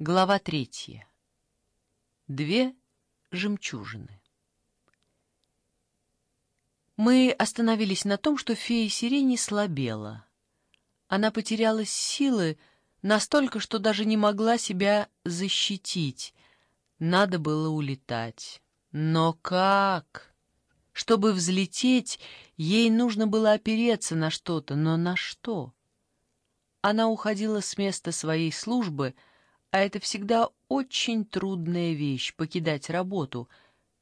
Глава третья. Две жемчужины. Мы остановились на том, что фея сирени слабела. Она потеряла силы настолько, что даже не могла себя защитить. Надо было улетать. Но как? Чтобы взлететь, ей нужно было опереться на что-то, но на что? Она уходила с места своей службы, а это всегда очень трудная вещь — покидать работу,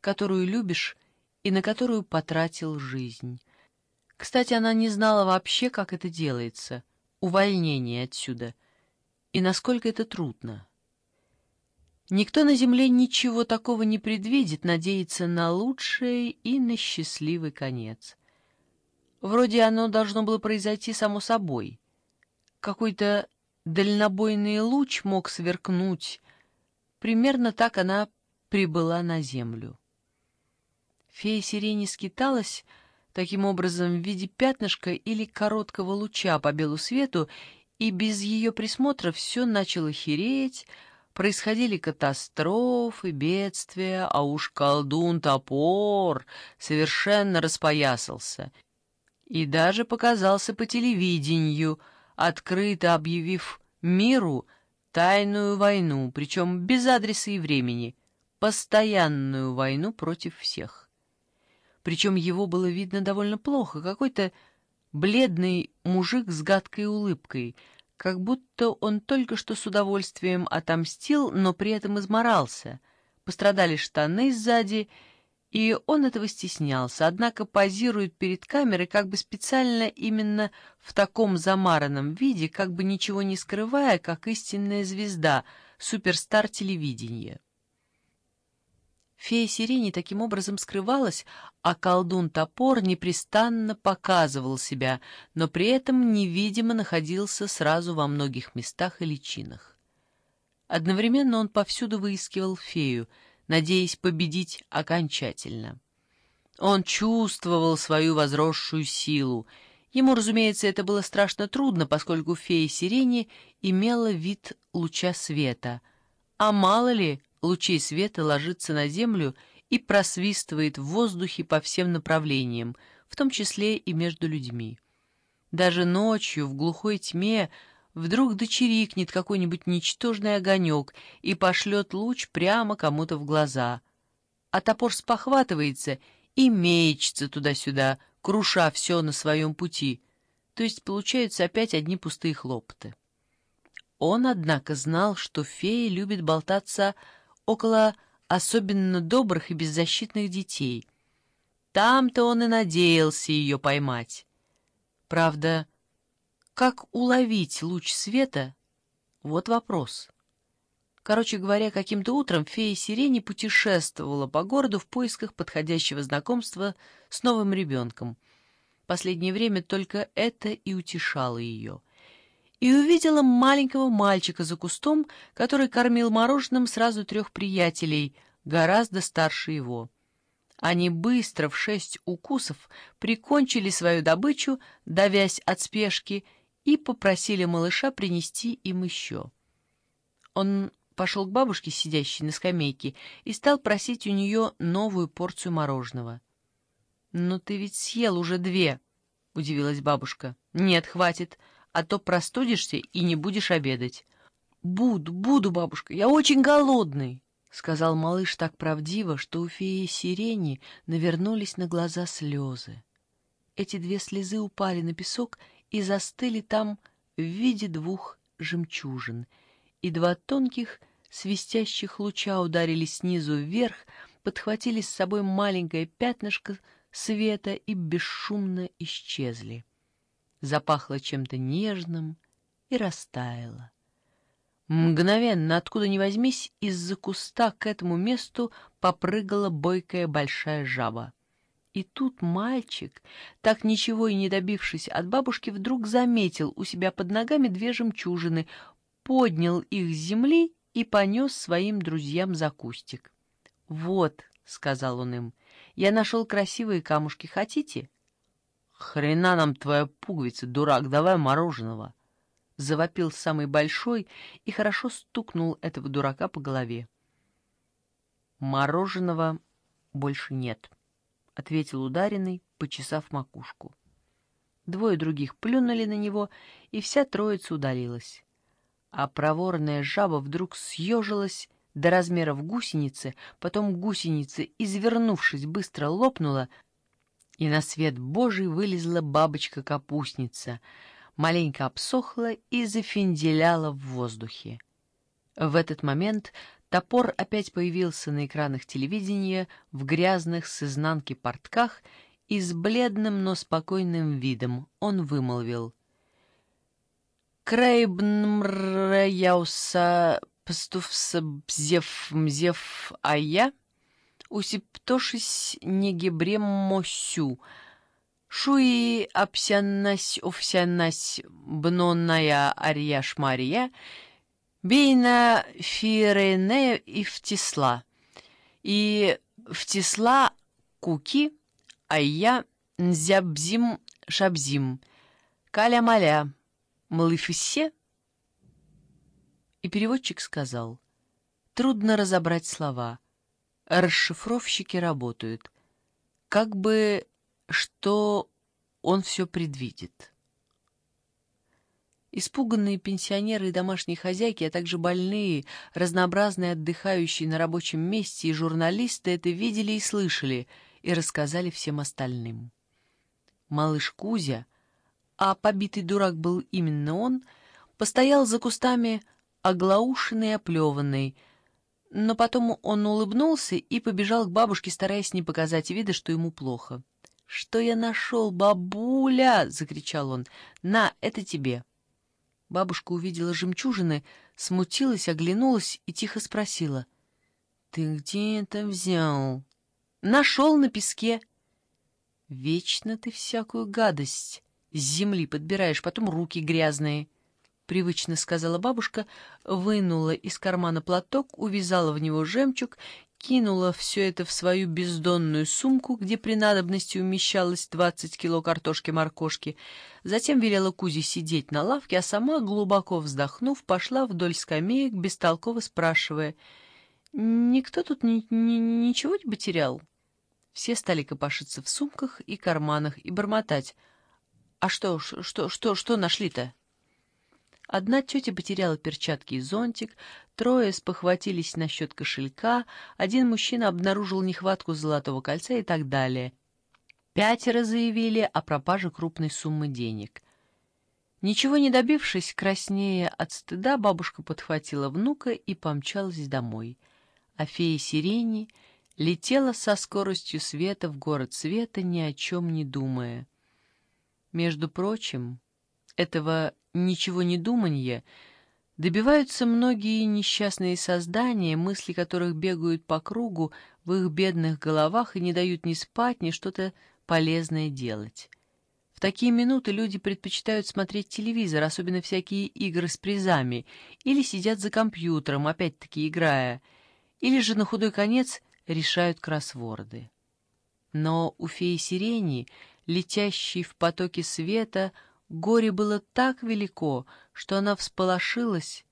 которую любишь и на которую потратил жизнь. Кстати, она не знала вообще, как это делается, увольнение отсюда, и насколько это трудно. Никто на земле ничего такого не предвидит, надеется на лучшее и на счастливый конец. Вроде оно должно было произойти само собой. Какой-то дальнобойный луч мог сверкнуть. Примерно так она прибыла на землю. Фея сирени скиталась таким образом в виде пятнышка или короткого луча по белу свету, и без ее присмотра все начало хереть, происходили катастрофы, бедствия, а уж колдун-топор совершенно распоясался и даже показался по телевидению, открыто объявив миру тайную войну, причем без адреса и времени, постоянную войну против всех. Причем его было видно довольно плохо, какой-то бледный мужик с гадкой улыбкой — как будто он только что с удовольствием отомстил, но при этом изморался. Пострадали штаны сзади, и он этого стеснялся, однако позирует перед камерой как бы специально именно в таком замаранном виде, как бы ничего не скрывая, как истинная звезда, суперстар телевидения. Фея сирени таким образом скрывалась, а колдун-топор непрестанно показывал себя, но при этом невидимо находился сразу во многих местах и личинах. Одновременно он повсюду выискивал фею, надеясь победить окончательно. Он чувствовал свою возросшую силу. Ему, разумеется, это было страшно трудно, поскольку фея сирени имела вид луча света. А мало ли, лучей света ложится на землю и просвистывает в воздухе по всем направлениям, в том числе и между людьми. Даже ночью в глухой тьме вдруг дочерикнет какой-нибудь ничтожный огонек и пошлет луч прямо кому-то в глаза. А топор спохватывается и мечется туда-сюда, круша все на своем пути, то есть получаются опять одни пустые хлопоты. Он, однако, знал, что фея любит болтаться около особенно добрых и беззащитных детей. Там-то он и надеялся ее поймать. Правда, как уловить луч света — вот вопрос. Короче говоря, каким-то утром фея Сирени путешествовала по городу в поисках подходящего знакомства с новым ребенком. Последнее время только это и утешало ее и увидела маленького мальчика за кустом, который кормил мороженым сразу трех приятелей, гораздо старше его. Они быстро в шесть укусов прикончили свою добычу, давясь от спешки, и попросили малыша принести им еще. Он пошел к бабушке, сидящей на скамейке, и стал просить у нее новую порцию мороженого. «Но ты ведь съел уже две», — удивилась бабушка. «Нет, хватит», а то простудишься и не будешь обедать. — Буду, буду, бабушка, я очень голодный, — сказал малыш так правдиво, что у феи сирени навернулись на глаза слезы. Эти две слезы упали на песок и застыли там в виде двух жемчужин, и два тонких свистящих луча ударили снизу вверх, подхватили с собой маленькое пятнышко света и бесшумно исчезли запахло чем-то нежным и растаяло. Мгновенно, откуда ни возьмись, из-за куста к этому месту попрыгала бойкая большая жаба. И тут мальчик, так ничего и не добившись от бабушки, вдруг заметил у себя под ногами две жемчужины, поднял их с земли и понес своим друзьям за кустик. «Вот», — сказал он им, — «я нашел красивые камушки, хотите?» «Хрена нам твоя пуговица, дурак, давай мороженого!» — завопил самый большой и хорошо стукнул этого дурака по голове. «Мороженого больше нет», — ответил ударенный, почесав макушку. Двое других плюнули на него, и вся троица удалилась. А проворная жаба вдруг съежилась до размеров гусеницы, потом гусеница, извернувшись, быстро лопнула, и на свет Божий вылезла бабочка-капустница, маленько обсохла и зафинделяла в воздухе. В этот момент топор опять появился на экранах телевидения в грязных с изнанки портках и с бледным, но спокойным видом он вымолвил. «Крейбнмряуса пстувса бзев мзев а я, усиптошись негебремосю, шуи апсянась овсянась бнонная арьяш мария, бейна фирене и втисла, и втисла куки, а я нзябзим шабзим, каля-маля, малыфисе. И переводчик сказал, трудно разобрать слова, расшифровщики работают, как бы что он все предвидит. Испуганные пенсионеры и домашние хозяйки, а также больные, разнообразные отдыхающие на рабочем месте и журналисты это видели и слышали — и рассказали всем остальным. Малыш Кузя, а побитый дурак был именно он, постоял за кустами оглаушенный и оплеванный, но потом он улыбнулся и побежал к бабушке, стараясь не показать вида, что ему плохо. «Что я нашел, бабуля?» — закричал он. «На, это тебе». Бабушка увидела жемчужины, смутилась, оглянулась и тихо спросила. «Ты где это взял?» Нашел на песке. Вечно ты всякую гадость с земли подбираешь, потом руки грязные. — привычно сказала бабушка, вынула из кармана платок, увязала в него жемчуг, кинула все это в свою бездонную сумку, где при надобности умещалось двадцать кило картошки-моркошки, затем велела Кузе сидеть на лавке, а сама, глубоко вздохнув, пошла вдоль скамеек, бестолково спрашивая, «Никто тут ни ни ничего не потерял?» Все стали копошиться в сумках и карманах и бормотать. «А что, что, что, что нашли-то?» Одна тетя потеряла перчатки и зонтик, трое спохватились насчет кошелька, один мужчина обнаружил нехватку золотого кольца и так далее. Пятеро заявили о пропаже крупной суммы денег. Ничего не добившись, краснея от стыда, бабушка подхватила внука и помчалась домой. А фея сирени летела со скоростью света в город света, ни о чем не думая. Между прочим, этого ничего не думанья добиваются многие несчастные создания, мысли которых бегают по кругу в их бедных головах и не дают ни спать, ни что-то полезное делать. В такие минуты люди предпочитают смотреть телевизор, особенно всякие игры с призами, или сидят за компьютером, опять-таки играя, или же на худой конец решают кроссворды. Но у феи сирени, летящей в потоке света, горе было так велико, что она всполошилась,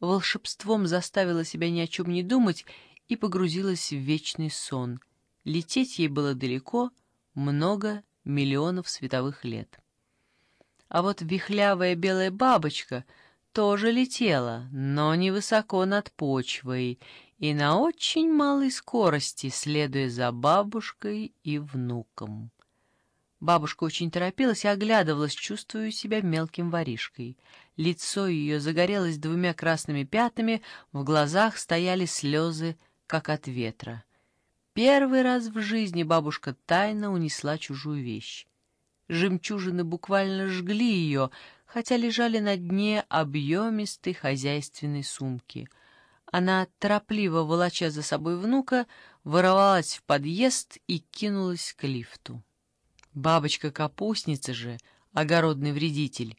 волшебством заставила себя ни о чем не думать и погрузилась в вечный сон. Лететь ей было далеко, много миллионов световых лет. А вот вихлявая белая бабочка тоже летела, но невысоко над почвой, и на очень малой скорости, следуя за бабушкой и внуком. Бабушка очень торопилась и оглядывалась, чувствуя себя мелким воришкой. Лицо ее загорелось двумя красными пятнами, в глазах стояли слезы, как от ветра. Первый раз в жизни бабушка тайно унесла чужую вещь. Жемчужины буквально жгли ее, хотя лежали на дне объемистой хозяйственной сумки — она, торопливо волоча за собой внука, ворвалась в подъезд и кинулась к лифту. Бабочка-капустница же, огородный вредитель,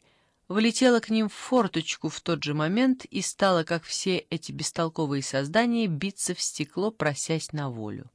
влетела к ним в форточку в тот же момент и стала, как все эти бестолковые создания, биться в стекло, просясь на волю.